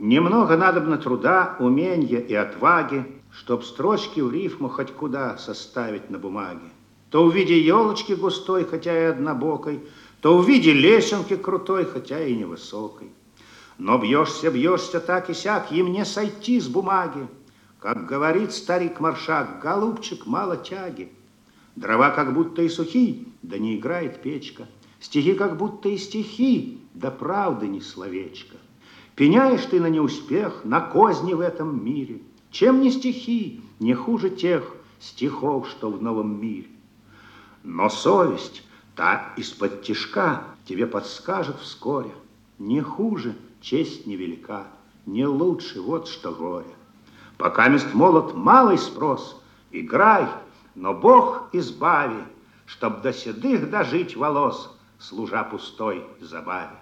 Немного надобно труда, умения и отваги, чтоб строчки в рифму хоть куда составить на бумаге. То в виде елочки густой, хотя и однобокой, то в виде лесенки крутой, хотя и невысокой. Но бьешься, бьешься так и сяк, им не сойти с бумаги. Как говорит старик Маршак, голубчик, мало тяги. Дрова как будто и сухи, да не играет печка. Стихи как будто и стихи, да правды не словечко. Пеняешь ты на неуспех, на козни в этом мире. Чем не стихи, не хуже тех стихов, что в новом мире. Но совесть, та из-под тишка, тебе подскажет вскоре. Не хуже, честь невелика, не лучше, вот что горе. Пока мест молод малый спрос, играй, но Бог избави, Чтоб до седых дожить волос, служа пустой забаве.